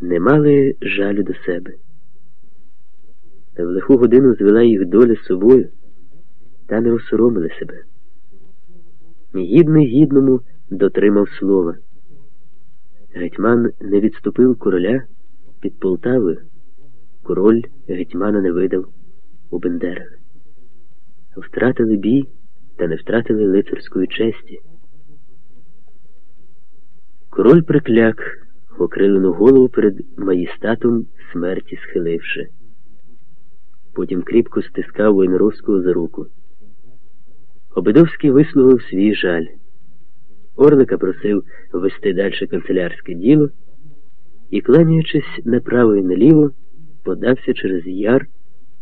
не мали жалю до себе. Та в лиху годину звела їх доля собою та не осоромили себе. Гідний гідному дотримав слова. Гетьман не відступив короля під Полтавою. Король гетьмана не видав у Бендерах. Втратили бій та не втратили лицарської честі. Король прикляк, окрилену голову перед маїстатом смерті схиливши. Потім кріпко стискав Войнаровського за руку. Обидовський висловив свій жаль. Орлика просив вести далі канцелярське діло і, кланяючись направо і наліво, подався через яр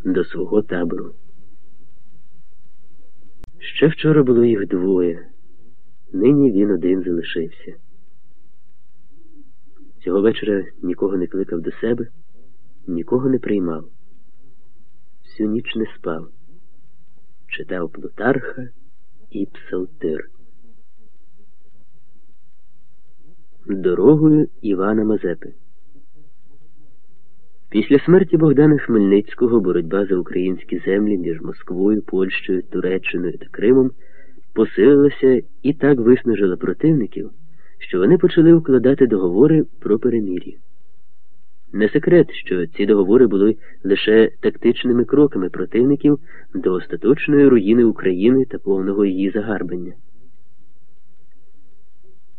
до свого табору. Ще вчора було їх двоє, нині він один залишився. Цього вечора нікого не кликав до себе, нікого не приймав. Всю ніч не спав, читав Плутарха і Псалтир. Дорогою Івана Мазепи. Після смерті Богдана Хмельницького боротьба за українські землі між Москвою, Польщею, Туреччиною та Кримом посилилася і так виснажила противників, що вони почали укладати договори про перемір'я. Не секрет, що ці договори були лише тактичними кроками противників до остаточної руїни України та повного її загарбання.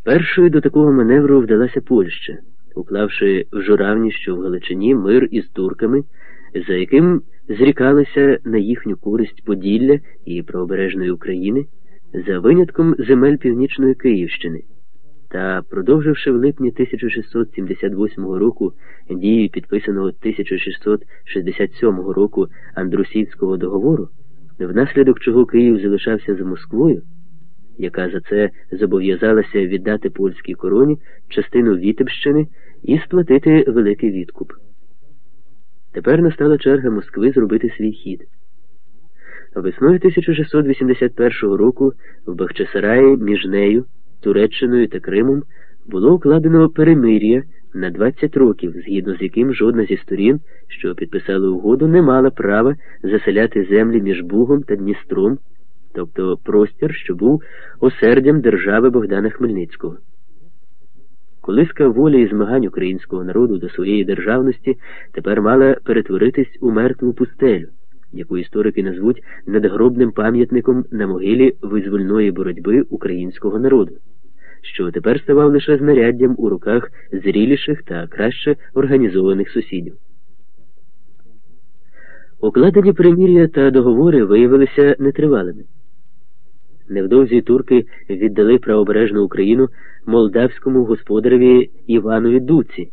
Першою до такого маневру вдалася Польща, уклавши в журавні, що в Галичині мир із турками, за яким зрікалися на їхню користь Поділля і правобережної України за винятком земель північної Київщини та продовживши в липні 1678 року дію підписаного 1667 року Андрусівського договору, внаслідок чого Київ залишався за Москвою, яка за це зобов'язалася віддати польській короні частину Вітебщини і сплатити великий відкуп. Тепер настала черга Москви зробити свій хід. Весною 1681 року в Бахчисараї між нею. Туреччиною та Кримом було укладено перемир'я на 20 років, згідно з яким жодна зі сторін, що підписали угоду, не мала права заселяти землі між Бугом та Дністром, тобто простір, що був осердям держави Богдана Хмельницького. Колиска волі і змагань українського народу до своєї державності тепер мала перетворитись у мертву пустелю яку історики назвуть надгробним пам'ятником на могилі визвольної боротьби українського народу, що тепер ставав лише знаряддям у руках зріліших та краще організованих сусідів. Укладені примір'я та договори виявилися нетривалими. Невдовзі турки віддали правобережну Україну молдавському господареві Іванові Дуці,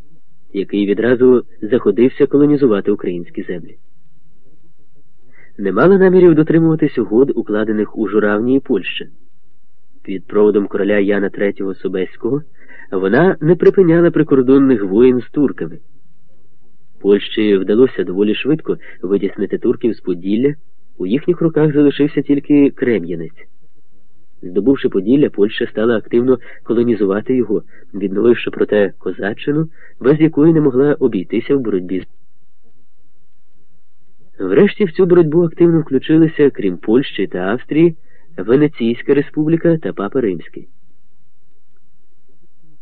який відразу заходився колонізувати українські землі не мала намірів дотримуватись угод, укладених у Журавні і Польщі. Під проводом короля Яна III Собеського вона не припиняла прикордонних воїн з турками. Польщі вдалося доволі швидко витіснити турків з Поділля, у їхніх руках залишився тільки Крем'янець. Здобувши Поділля, Польща стала активно колонізувати його, відновивши проте козаччину, без якої не могла обійтися в боротьбі з. Врешті в цю боротьбу активно включилися, крім Польщі та Австрії, Венеційська республіка та Папа Римський.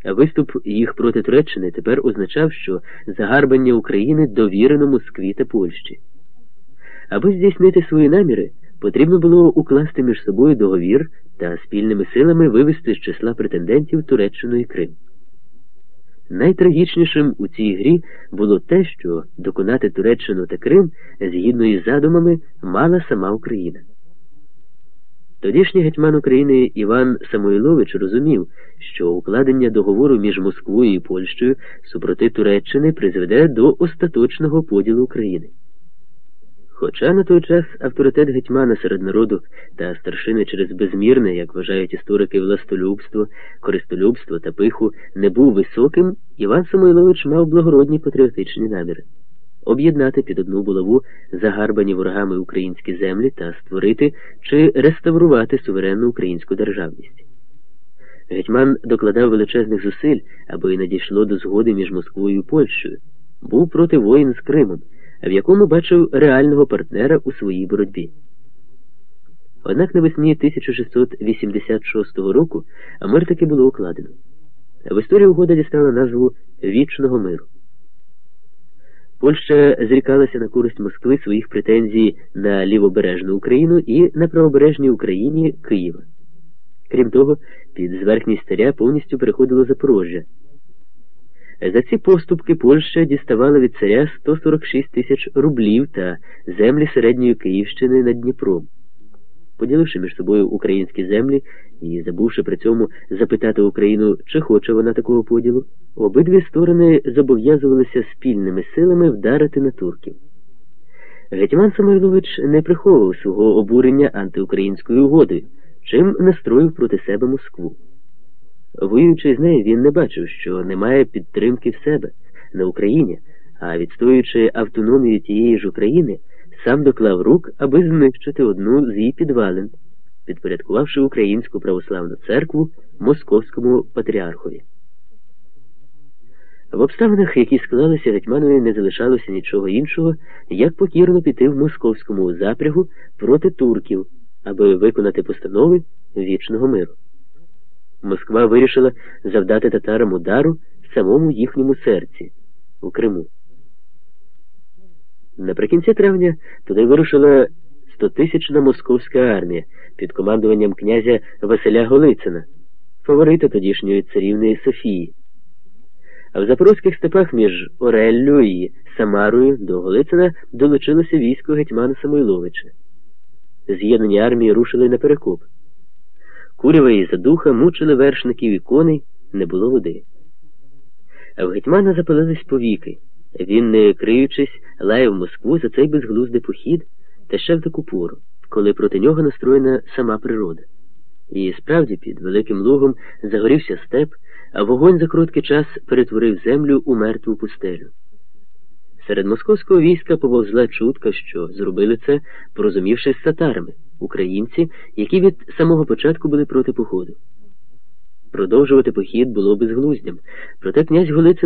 Виступ їх проти Туреччини тепер означав, що загарбання України довірено Москві та Польщі. Аби здійснити свої наміри, потрібно було укласти між собою договір та спільними силами вивести з числа претендентів Туреччину і Крим. Найтрагічнішим у цій грі було те, що доконати Туреччину та Крим згідно із задумами мала сама Україна. Тодішній гетьман України Іван Самойлович розумів, що укладення договору між Москвою і Польщею супроти Туреччини призведе до остаточного поділу України. Хоча на той час авторитет гетьмана серед народу та старшини через безмірне, як вважають історики, властолюбство, користолюбство та пиху, не був високим, Іван Самойлович мав благородні патріотичні наміри. Об'єднати під одну булаву загарбані ворогами українські землі та створити чи реставрувати суверенну українську державність. Гетьман докладав величезних зусиль, аби надійшло до згоди між Москвою і Польщею, був проти воїн з Кримом, в якому бачив реального партнера у своїй боротьбі. Однак навесні 1686 року мир таки було укладено. В історії угода дістала назву Вічного миру. Польща зрікалася на користь Москви своїх претензій на лівобережну Україну і на правобережній Україні Києва. Крім того, під зверхність царя повністю переходило Запорожжя. За ці поступки Польща діставала від царя 146 тисяч рублів та землі середньої Київщини над Дніпром. Поділивши між собою українські землі і забувши при цьому запитати Україну, чи хоче вона такого поділу, обидві сторони зобов'язувалися спільними силами вдарити на турків. Гетьман Самойлович не приховував свого обурення антиукраїнською угодою, чим настроїв проти себе Москву. Воюючи з нею, він не бачив, що немає підтримки в себе на Україні, а відстоюючи автономію тієї ж України, сам доклав рук, аби знищити одну з її підвалин, підпорядкувавши Українську православну церкву Московському патріархові. В обставинах, які склалися Гетьманові, не залишалося нічого іншого, як покірно піти в московському запрягу проти турків, аби виконати постанови вічного миру. Москва вирішила завдати татарам удару самому їхньому серці у Криму. Наприкінці травня туди вирушила стотисячна московська армія під командуванням князя Василя Голицина, фаворита тодішньої царівної Софії. А в запорозьких степах між Ореллю і Самарою до Голицина долучилося військо гетьмана Самойловича. З'єднані армії рушили на перекоп. Курява і задуха мучили вершників і коней, не було води. А в гетьмана запалились повіки. Він, не криючись, лаяв Москву за цей безглуздий похід та ще в таку пору, коли проти нього настроєна сама природа. І справді під Великим Лугом загорівся степ, а вогонь за короткий час перетворив землю у мертву пустелю. Серед московського війська пововзла чутка, що зробили це, порозумівшись з татарами, українці, які від самого початку були проти походу. Продовжувати похід було безглуздям, проте князь Голицин